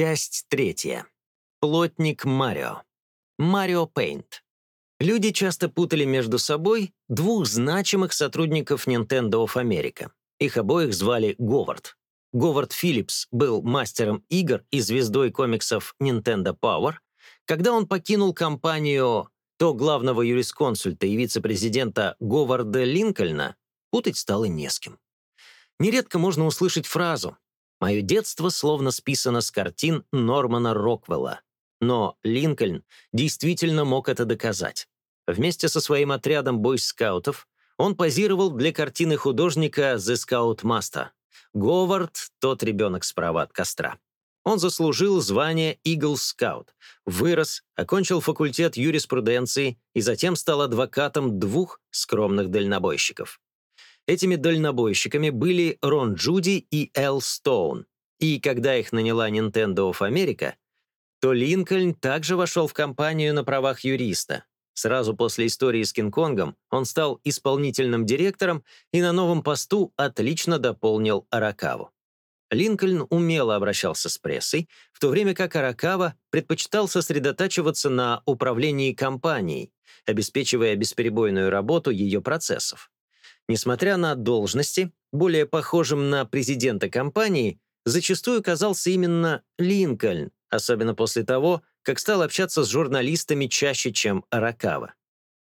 Часть третья. Плотник Марио. Марио Пейнт. Люди часто путали между собой двух значимых сотрудников Nintendo of America. Их обоих звали Говард. Говард Филлипс был мастером игр и звездой комиксов Nintendo Power. Когда он покинул компанию, то главного юрисконсульта и вице-президента Говарда Линкольна путать стало не с кем. Нередко можно услышать фразу «Мое детство словно списано с картин Нормана Роквелла». Но Линкольн действительно мог это доказать. Вместе со своим отрядом бойскаутов он позировал для картины художника «The Scout Master». Говард — тот ребенок справа от костра. Он заслужил звание Eagle Scout, вырос, окончил факультет юриспруденции и затем стал адвокатом двух скромных дальнобойщиков. Этими дальнобойщиками были Рон Джуди и Эл Стоун. И когда их наняла Nintendo of America, то Линкольн также вошел в компанию на правах юриста. Сразу после истории с Кинг-Конгом он стал исполнительным директором и на новом посту отлично дополнил Аракаву. Линкольн умело обращался с прессой, в то время как Аракава предпочитал сосредотачиваться на управлении компанией, обеспечивая бесперебойную работу ее процессов. Несмотря на должности, более похожим на президента компании, зачастую казался именно Линкольн, особенно после того, как стал общаться с журналистами чаще, чем Аракава.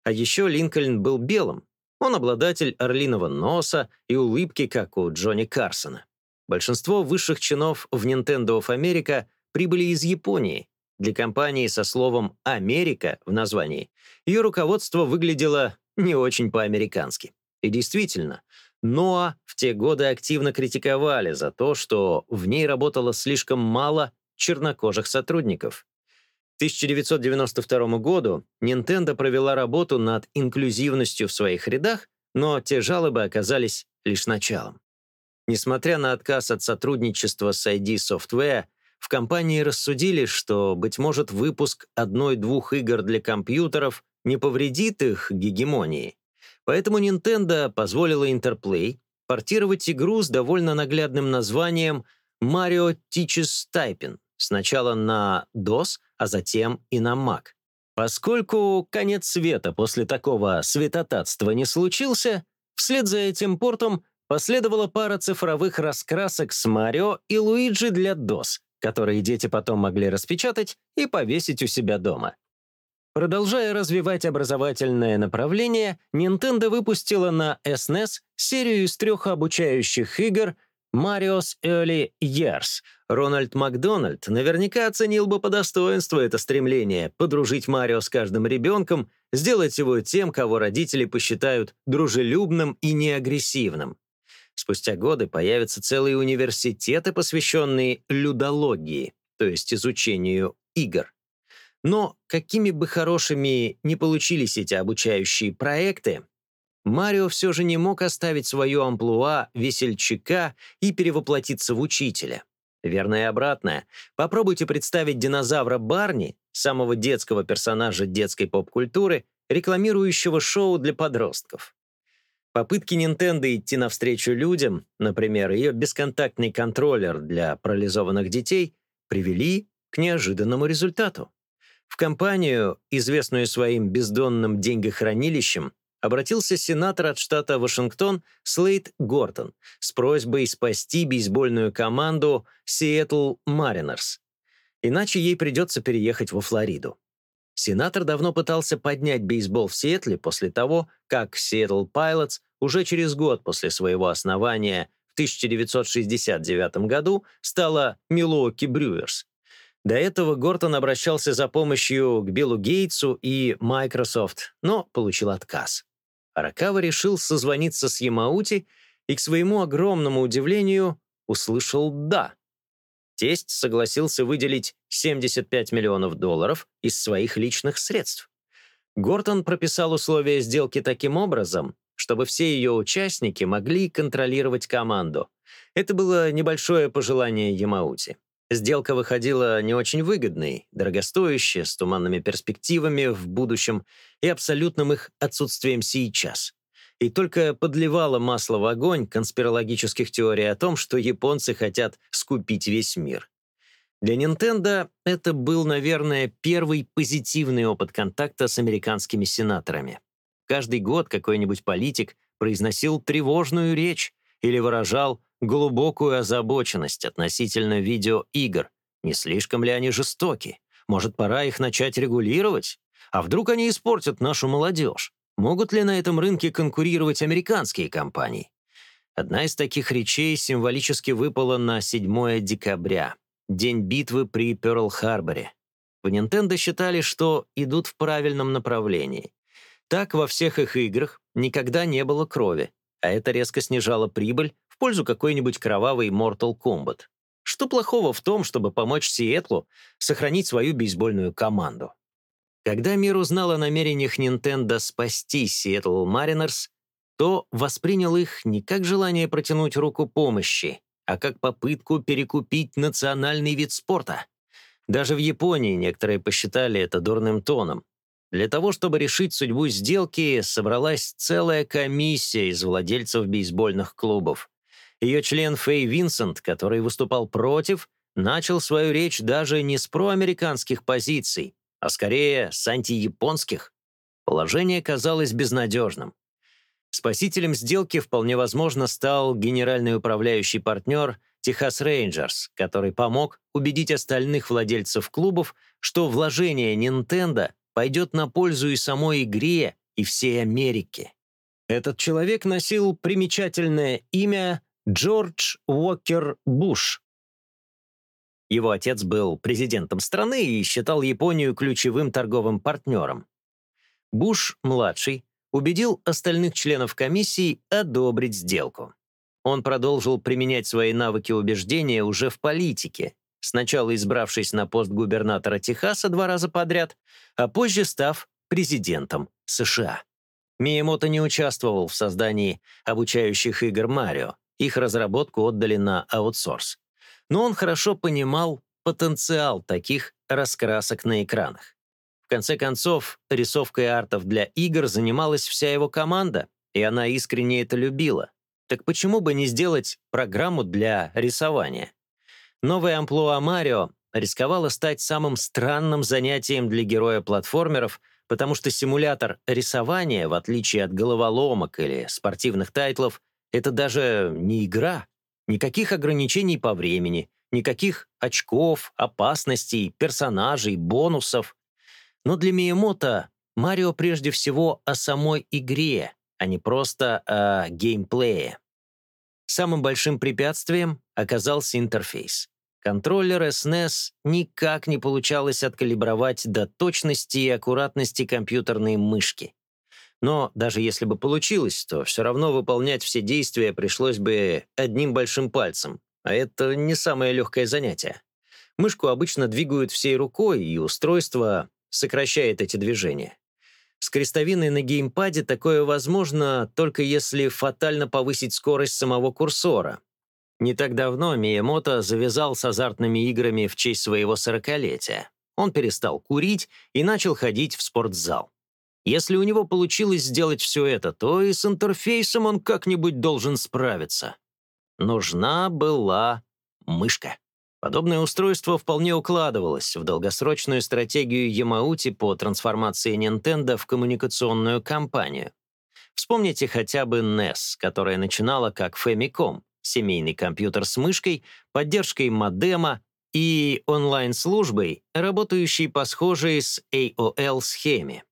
А еще Линкольн был белым. Он обладатель орлиного носа и улыбки, как у Джонни Карсона. Большинство высших чинов в Nintendo of America прибыли из Японии. Для компании со словом «Америка» в названии ее руководство выглядело не очень по-американски. И действительно, Ноа в те годы активно критиковали за то, что в ней работало слишком мало чернокожих сотрудников. К 1992 году Nintendo провела работу над инклюзивностью в своих рядах, но те жалобы оказались лишь началом. Несмотря на отказ от сотрудничества с ID Software, в компании рассудили, что, быть может, выпуск одной-двух игр для компьютеров не повредит их гегемонии. Поэтому Nintendo позволила Interplay портировать игру с довольно наглядным названием Mario Teaches Typing сначала на DOS, а затем и на Mac. Поскольку конец света после такого светотатства не случился, вслед за этим портом последовала пара цифровых раскрасок с Марио и Луиджи для DOS, которые дети потом могли распечатать и повесить у себя дома. Продолжая развивать образовательное направление, Nintendo выпустила на SNES серию из трех обучающих игр Mario's Early Years. Рональд Макдональд наверняка оценил бы по достоинству это стремление подружить Марио с каждым ребенком, сделать его тем, кого родители посчитают дружелюбным и неагрессивным. Спустя годы появятся целые университеты, посвященные людологии, то есть изучению игр. Но какими бы хорошими ни получились эти обучающие проекты, Марио все же не мог оставить свое амплуа весельчака и перевоплотиться в учителя. Верно и обратное. Попробуйте представить динозавра Барни, самого детского персонажа детской поп-культуры, рекламирующего шоу для подростков. Попытки Nintendo идти навстречу людям, например, ее бесконтактный контроллер для парализованных детей, привели к неожиданному результату. В компанию, известную своим бездонным деньгохранилищем, обратился сенатор от штата Вашингтон Слейд Гортон с просьбой спасти бейсбольную команду Seattle Mariners. Иначе ей придется переехать во Флориду. Сенатор давно пытался поднять бейсбол в Сиэтле после того, как Seattle Pilots уже через год после своего основания в 1969 году стала Milwaukee Brewers. До этого Гортон обращался за помощью к Биллу Гейтсу и Microsoft, но получил отказ. Аракава решил созвониться с Ямаути и, к своему огромному удивлению, услышал «да». Тесть согласился выделить 75 миллионов долларов из своих личных средств. Гортон прописал условия сделки таким образом, чтобы все ее участники могли контролировать команду. Это было небольшое пожелание Ямаути. Сделка выходила не очень выгодной, дорогостоящей, с туманными перспективами в будущем и абсолютным их отсутствием сейчас. И только подливала масло в огонь конспирологических теорий о том, что японцы хотят скупить весь мир. Для Nintendo это был, наверное, первый позитивный опыт контакта с американскими сенаторами. Каждый год какой-нибудь политик произносил тревожную речь или выражал глубокую озабоченность относительно видеоигр. Не слишком ли они жестоки? Может, пора их начать регулировать? А вдруг они испортят нашу молодежь? Могут ли на этом рынке конкурировать американские компании? Одна из таких речей символически выпала на 7 декабря, день битвы при Пёрл-Харборе. В Nintendo считали, что идут в правильном направлении. Так во всех их играх никогда не было крови, а это резко снижало прибыль пользу какой-нибудь кровавой Mortal Kombat. Что плохого в том, чтобы помочь Сиэтлу сохранить свою бейсбольную команду? Когда мир узнал о намерениях Nintendo спасти Seattle Mariners, то воспринял их не как желание протянуть руку помощи, а как попытку перекупить национальный вид спорта. Даже в Японии некоторые посчитали это дурным тоном. Для того, чтобы решить судьбу сделки, собралась целая комиссия из владельцев бейсбольных клубов. Ее член Фэй Винсент, который выступал против, начал свою речь даже не с проамериканских позиций, а скорее с антияпонских. Положение казалось безнадежным. Спасителем сделки вполне возможно стал генеральный управляющий партнер Техас Рейнджерс, который помог убедить остальных владельцев клубов, что вложение Nintendo пойдет на пользу и самой игре, и всей Америке. Этот человек носил примечательное имя Джордж Уокер Буш. Его отец был президентом страны и считал Японию ключевым торговым партнером. Буш-младший убедил остальных членов комиссии одобрить сделку. Он продолжил применять свои навыки убеждения уже в политике, сначала избравшись на пост губернатора Техаса два раза подряд, а позже став президентом США. Миямото не участвовал в создании обучающих игр Марио, их разработку отдали на аутсорс. Но он хорошо понимал потенциал таких раскрасок на экранах. В конце концов, рисовкой артов для игр занималась вся его команда, и она искренне это любила. Так почему бы не сделать программу для рисования? Новая амплуа Марио рисковала стать самым странным занятием для героя платформеров, потому что симулятор рисования, в отличие от головоломок или спортивных тайтлов, это даже не игра. Никаких ограничений по времени, никаких очков, опасностей, персонажей, бонусов. Но для Миямото Марио прежде всего о самой игре, а не просто о геймплее. Самым большим препятствием оказался интерфейс. Контроллер SNES никак не получалось откалибровать до точности и аккуратности компьютерной мышки. Но даже если бы получилось, то все равно выполнять все действия пришлось бы одним большим пальцем, а это не самое легкое занятие. Мышку обычно двигают всей рукой, и устройство сокращает эти движения. С крестовиной на геймпаде такое возможно только если фатально повысить скорость самого курсора. Не так давно Миямото завязал с азартными играми в честь своего сорокалетия. Он перестал курить и начал ходить в спортзал. Если у него получилось сделать все это, то и с интерфейсом он как-нибудь должен справиться. Нужна была мышка. Подобное устройство вполне укладывалось в долгосрочную стратегию Ямаути по трансформации Nintendo в коммуникационную компанию. Вспомните хотя бы NES, которая начинала как Famicom, семейный компьютер с мышкой, поддержкой модема и онлайн-службой, работающей по схожей с AOL-схеме.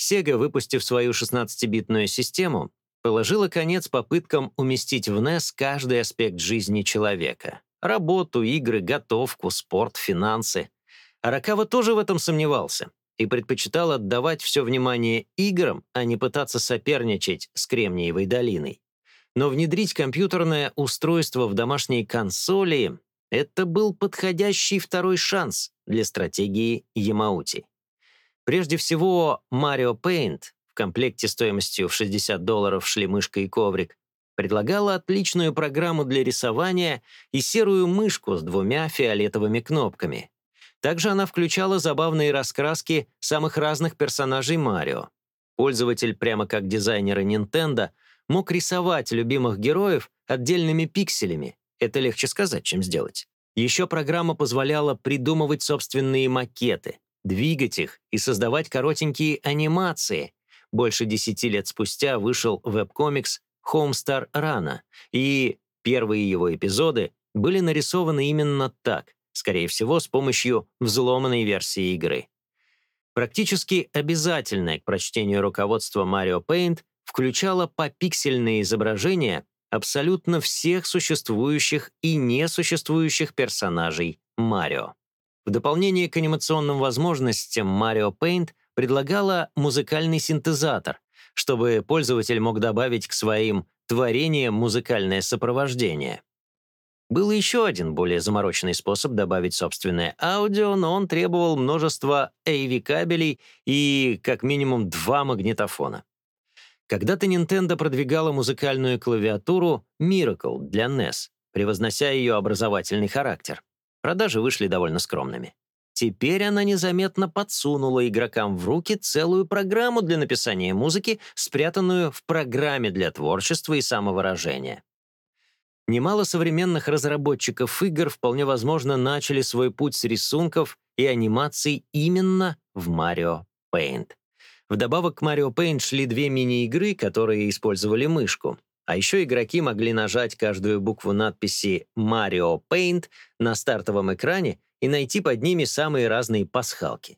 Sega, выпустив свою 16-битную систему, положила конец попыткам уместить в NES каждый аспект жизни человека. Работу, игры, готовку, спорт, финансы. Аракава тоже в этом сомневался и предпочитал отдавать все внимание играм, а не пытаться соперничать с Кремниевой долиной. Но внедрить компьютерное устройство в домашние консоли — это был подходящий второй шанс для стратегии Ямаути. Прежде всего, Mario Paint в комплекте стоимостью в 60 долларов шли мышка и коврик, предлагала отличную программу для рисования и серую мышку с двумя фиолетовыми кнопками. Также она включала забавные раскраски самых разных персонажей Марио. Пользователь, прямо как дизайнеры Nintendo, мог рисовать любимых героев отдельными пикселями. Это легче сказать, чем сделать. Еще программа позволяла придумывать собственные макеты, двигать их и создавать коротенькие анимации. Больше десяти лет спустя вышел веб-комикс Homestar Rana, и первые его эпизоды были нарисованы именно так, скорее всего, с помощью взломанной версии игры. Практически обязательное к прочтению руководства Mario Paint включало попиксельные изображения абсолютно всех существующих и несуществующих персонажей Марио. В дополнение к анимационным возможностям Mario Paint предлагала музыкальный синтезатор, чтобы пользователь мог добавить к своим творениям музыкальное сопровождение. Был еще один более замороченный способ добавить собственное аудио, но он требовал множества AV-кабелей и как минимум два магнитофона. Когда-то Nintendo продвигала музыкальную клавиатуру Miracle для NES, превознося ее образовательный характер. Продажи вышли довольно скромными. Теперь она незаметно подсунула игрокам в руки целую программу для написания музыки, спрятанную в программе для творчества и самовыражения. Немало современных разработчиков игр вполне возможно начали свой путь с рисунков и анимаций именно в Mario Paint. Вдобавок к Mario Paint шли две мини-игры, которые использовали мышку. А еще игроки могли нажать каждую букву надписи Mario Paint на стартовом экране и найти под ними самые разные пасхалки.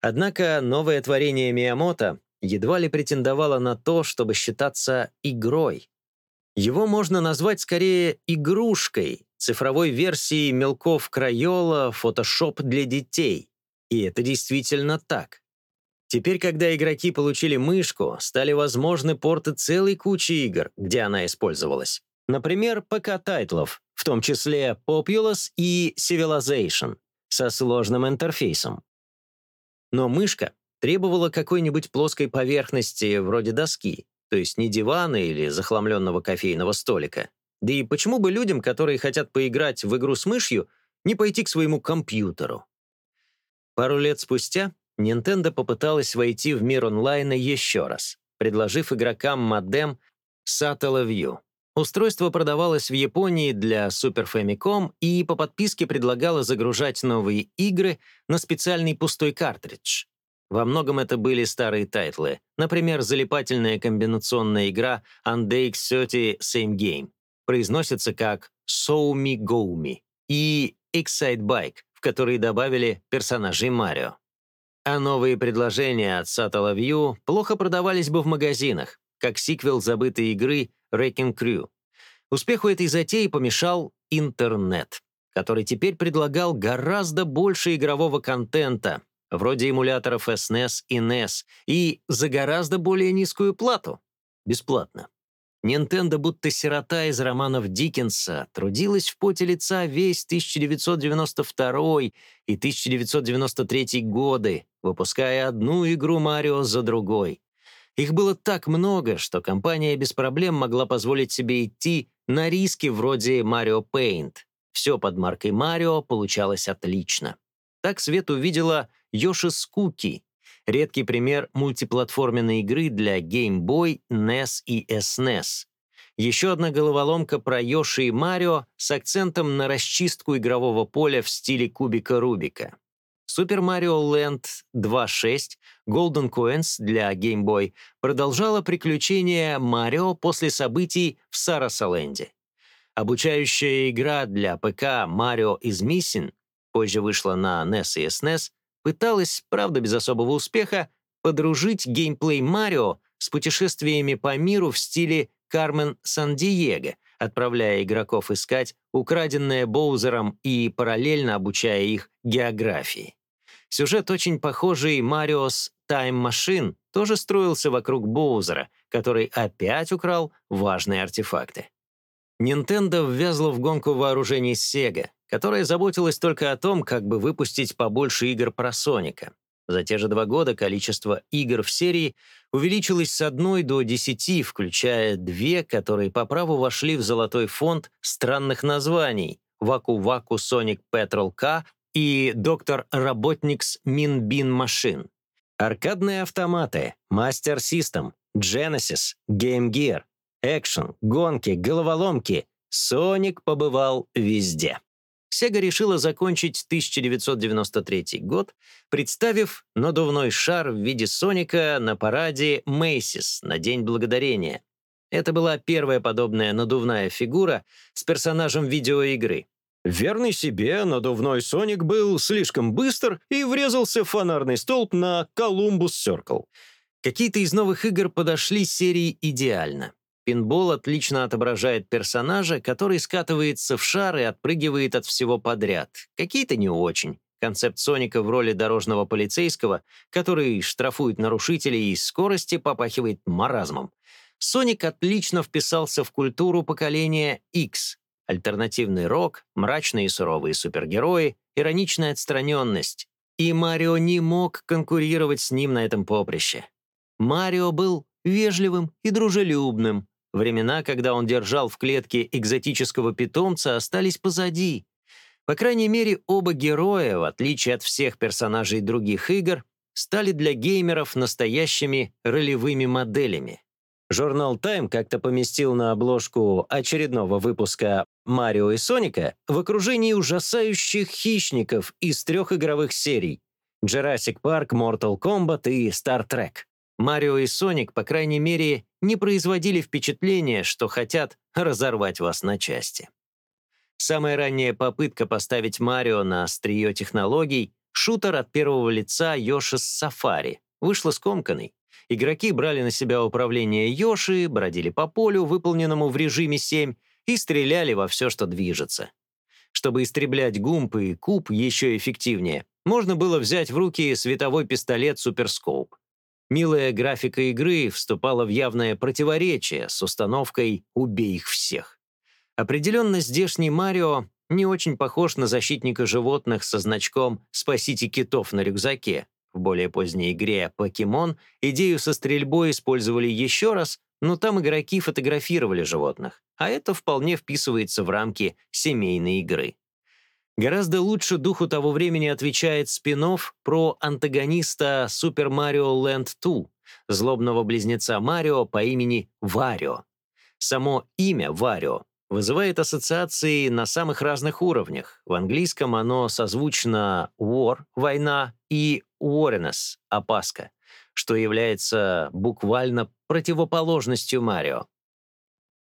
Однако новое творение Миямото едва ли претендовало на то, чтобы считаться игрой. Его можно назвать скорее игрушкой, цифровой версией мелков Крайола, Photoshop для детей. И это действительно так. Теперь, когда игроки получили мышку, стали возможны порты целой кучи игр, где она использовалась. Например, ПК-тайтлов, в том числе Populous и Civilization, со сложным интерфейсом. Но мышка требовала какой-нибудь плоской поверхности, вроде доски, то есть не дивана или захламленного кофейного столика. Да и почему бы людям, которые хотят поиграть в игру с мышью, не пойти к своему компьютеру? Пару лет спустя Nintendo попыталась войти в мир онлайна еще раз, предложив игрокам модем Satellaview. Устройство продавалось в Японии для Super Famicom и по подписке предлагало загружать новые игры на специальный пустой картридж. Во многом это были старые тайтлы, например, залипательная комбинационная игра Undake 30 Same Game. Произносится как So Me Go Me и Excite Bike, в которые добавили персонажей Марио. А новые предложения от Satellaview плохо продавались бы в магазинах, как сиквел забытой игры Wrecking Crew. Успеху этой затеи помешал интернет, который теперь предлагал гораздо больше игрового контента, вроде эмуляторов SNES и NES, и за гораздо более низкую плату. Бесплатно. Nintendo, будто сирота из романов Диккенса, трудилась в поте лица весь 1992 и 1993 годы, выпуская одну игру Марио за другой. Их было так много, что компания без проблем могла позволить себе идти на риски вроде Mario Paint. Все под маркой Марио получалось отлично. Так Свет увидела Yoshi's Cookie, редкий пример мультиплатформенной игры для Game Boy, NES и SNES. Еще одна головоломка про Йоши и Марио с акцентом на расчистку игрового поля в стиле кубика Рубика. Super Mario Land 2.6 Golden Coins для Game Boy продолжала приключения Марио после событий в Сарасаленде. Обучающая игра для ПК Mario is Missing позже вышла на NES и SNES, пыталась, правда без особого успеха, подружить геймплей Марио с путешествиями по миру в стиле Кармен Сан-Диего, отправляя игроков искать украденное Боузером и параллельно обучая их географии. Сюжет очень похожий Мариос Time Machine тоже строился вокруг Боузера, который опять украл важные артефакты. Nintendo ввязла в гонку вооружений Sega, которая заботилась только о том, как бы выпустить побольше игр про Соника. За те же два года количество игр в серии увеличилось с одной до десяти, включая две, которые по праву вошли в золотой фонд странных названий «Ваку-Ваку Sonic Petrol K» и «Доктор Работникс Минбин Машин». Аркадные автоматы, Master System, Genesis, Game Gear, экшен, гонки, головоломки. Соник побывал везде. Sega решила закончить 1993 год, представив надувной шар в виде Соника на параде Macy's на День Благодарения. Это была первая подобная надувная фигура с персонажем видеоигры. Верный себе, надувной Соник был слишком быстр и врезался в фонарный столб на Columbus Circle. Какие-то из новых игр подошли серии идеально. Пинбол отлично отображает персонажа, который скатывается в шар и отпрыгивает от всего подряд. Какие-то не очень. Концепт Соника в роли дорожного полицейского, который штрафует нарушителей из скорости, попахивает маразмом. Соник отлично вписался в культуру поколения X. Альтернативный рок, мрачные и суровые супергерои, ироничная отстраненность. И Марио не мог конкурировать с ним на этом поприще. Марио был вежливым и дружелюбным, Времена, когда он держал в клетке экзотического питомца, остались позади. По крайней мере, оба героя, в отличие от всех персонажей других игр, стали для геймеров настоящими ролевыми моделями. Журнал Time как-то поместил на обложку очередного выпуска «Марио и Соника» в окружении ужасающих хищников из трех игровых серий Jurassic Park, Mortal Kombat и Star Trek. Марио и Соник, по крайней мере, не производили впечатления, что хотят разорвать вас на части. Самая ранняя попытка поставить Марио на острие технологий — шутер от первого лица Йоши с Сафари — вышла скомканной. Игроки брали на себя управление Йоши, бродили по полю, выполненному в режиме 7, и стреляли во все, что движется. Чтобы истреблять гумп и куб еще эффективнее, можно было взять в руки световой пистолет Суперскоуп. Милая графика игры вступала в явное противоречие с установкой «убей их всех». Определенно, здешний Марио не очень похож на защитника животных со значком «Спасите китов» на рюкзаке. В более поздней игре «Покемон» идею со стрельбой использовали еще раз, но там игроки фотографировали животных, а это вполне вписывается в рамки семейной игры. Гораздо лучше духу того времени отвечает спин про антагониста Super Mario Land 2, злобного близнеца Марио по имени Варио. Само имя Варио вызывает ассоциации на самых разных уровнях. В английском оно созвучно war — война и wariness — опаска, что является буквально противоположностью Марио.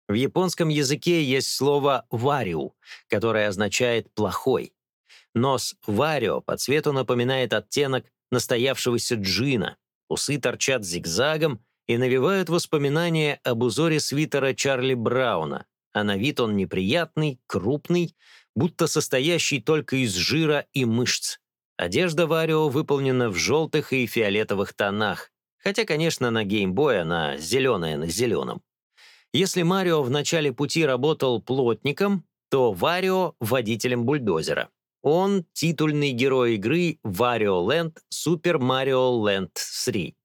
В японском языке есть слово «вариу», которое означает «плохой». Нос варио по цвету напоминает оттенок настоявшегося джина. Усы торчат зигзагом и навевают воспоминания об узоре свитера Чарли Брауна, а на вид он неприятный, крупный, будто состоящий только из жира и мышц. Одежда Варио выполнена в желтых и фиолетовых тонах, хотя, конечно, на геймбой она зеленая на зеленом. Если Марио в начале пути работал плотником, то Варио — водителем бульдозера. Он — титульный герой игры Wario Land Super Mario Land 3.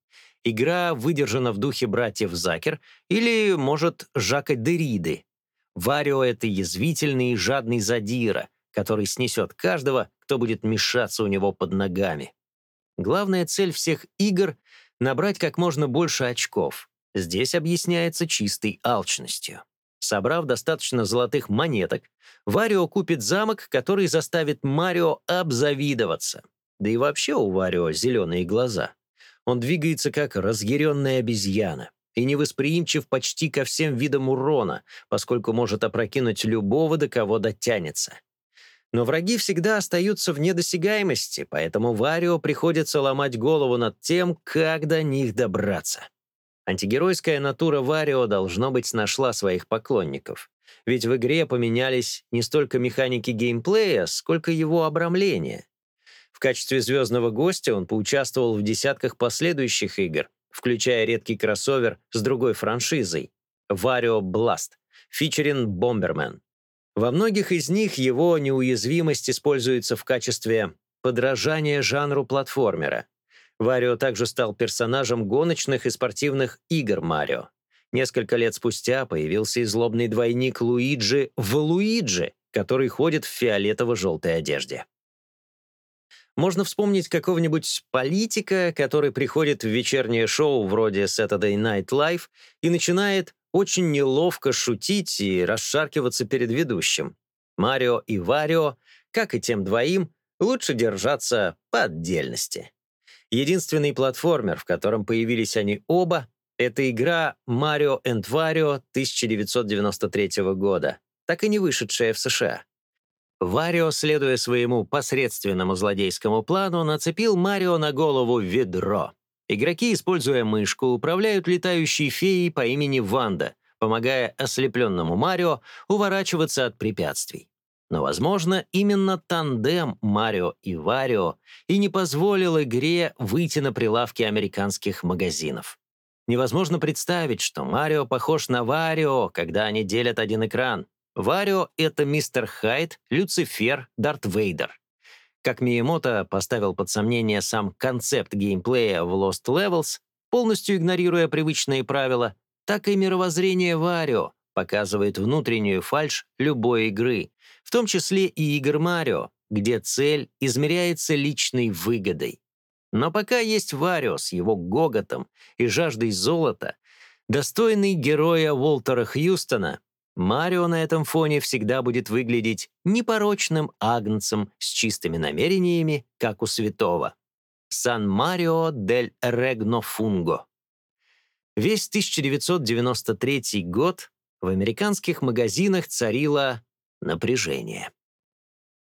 Игра выдержана в духе братьев Закер или, может, Жака Дериды. Варио — это язвительный и жадный задира, который снесет каждого, кто будет мешаться у него под ногами. Главная цель всех игр — набрать как можно больше очков — здесь объясняется чистой алчностью. Собрав достаточно золотых монеток, Варио купит замок, который заставит Марио обзавидоваться. Да и вообще у Варио зеленые глаза. Он двигается как разъяренная обезьяна и невосприимчив почти ко всем видам урона, поскольку может опрокинуть любого, до кого дотянется. Но враги всегда остаются в недосягаемости, поэтому Варио приходится ломать голову над тем, как до них добраться. Антигеройская натура Варио, должно быть, нашла своих поклонников. Ведь в игре поменялись не столько механики геймплея, сколько его обрамление. В качестве звездного гостя он поучаствовал в десятках последующих игр, включая редкий кроссовер с другой франшизой — Wario Blast, фичерин Бомбермен. Во многих из них его неуязвимость используется в качестве подражания жанру платформера. Варио также стал персонажем гоночных и спортивных игр Марио. Несколько лет спустя появился и злобный двойник Луиджи в Луиджи, который ходит в фиолетово-желтой одежде. Можно вспомнить какого-нибудь политика, который приходит в вечернее шоу вроде Saturday Night Live и начинает очень неловко шутить и расшаркиваться перед ведущим. Марио и Варио как и тем двоим, лучше держаться по отдельности. Единственный платформер, в котором появились они оба, это игра Mario and Wario 1993 года, так и не вышедшая в США. Варио, следуя своему посредственному злодейскому плану, нацепил Марио на голову ведро. Игроки, используя мышку, управляют летающей феей по имени Ванда, помогая ослепленному Марио уворачиваться от препятствий. Но, возможно, именно тандем Марио и Варио и не позволил игре выйти на прилавки американских магазинов. Невозможно представить, что Марио похож на Варио, когда они делят один экран. Варио — это мистер Хайд, Люцифер, Дарт Вейдер. Как Миямото поставил под сомнение сам концепт геймплея в Lost Levels, полностью игнорируя привычные правила, так и мировоззрение Варио показывает внутреннюю фальшь любой игры, том числе и игр Марио, где цель измеряется личной выгодой. Но пока есть Варио с его гоготом и жаждой золота, достойный героя Уолтера Хьюстона, Марио на этом фоне всегда будет выглядеть непорочным агнцем с чистыми намерениями, как у святого. Сан-Марио дель Регно Фунго. Весь 1993 год в американских магазинах царило напряжение.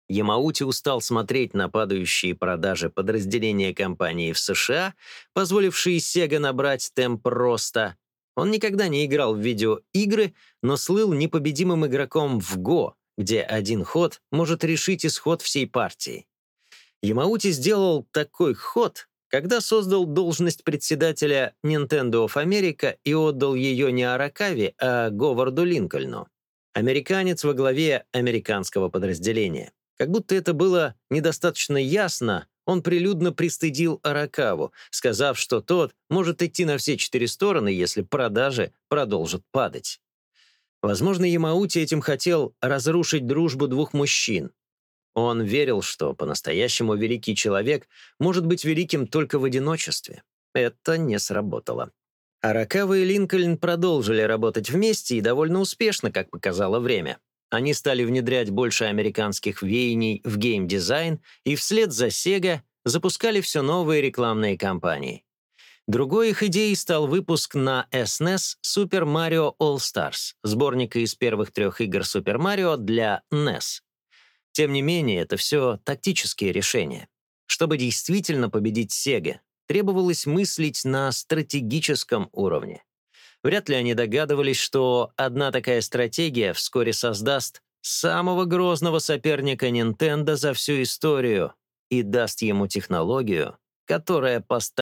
Ямаути устал смотреть на падающие продажи подразделения компании в США, позволившие Sega набрать темп роста, он никогда не играл в видеоигры, но слыл непобедимым игроком в Го, где один ход может решить исход всей партии. Ямаути сделал такой ход, когда создал должность председателя Nintendo of America и отдал ее не Аракаве, а Говарду Линкольну. Американец во главе американского подразделения. Как будто это было недостаточно ясно, он прилюдно пристыдил Аракаву, сказав, что тот может идти на все четыре стороны, если продажи продолжат падать. Возможно, Ямаути этим хотел разрушить дружбу двух мужчин. Он верил, что по-настоящему великий человек может быть великим только в одиночестве. Это не сработало. Аракава и Линкольн продолжили работать вместе и довольно успешно, как показало время. Они стали внедрять больше американских веяний в геймдизайн и вслед за Sega запускали все новые рекламные кампании. Другой их идеей стал выпуск на SNES Super Mario All Stars, сборника из первых трех игр Super Mario для NES. Тем не менее, это все тактические решения. Чтобы действительно победить Sega, требовалось мыслить на стратегическом уровне. Вряд ли они догадывались, что одна такая стратегия вскоре создаст самого грозного соперника Nintendo за всю историю и даст ему технологию, которая поставит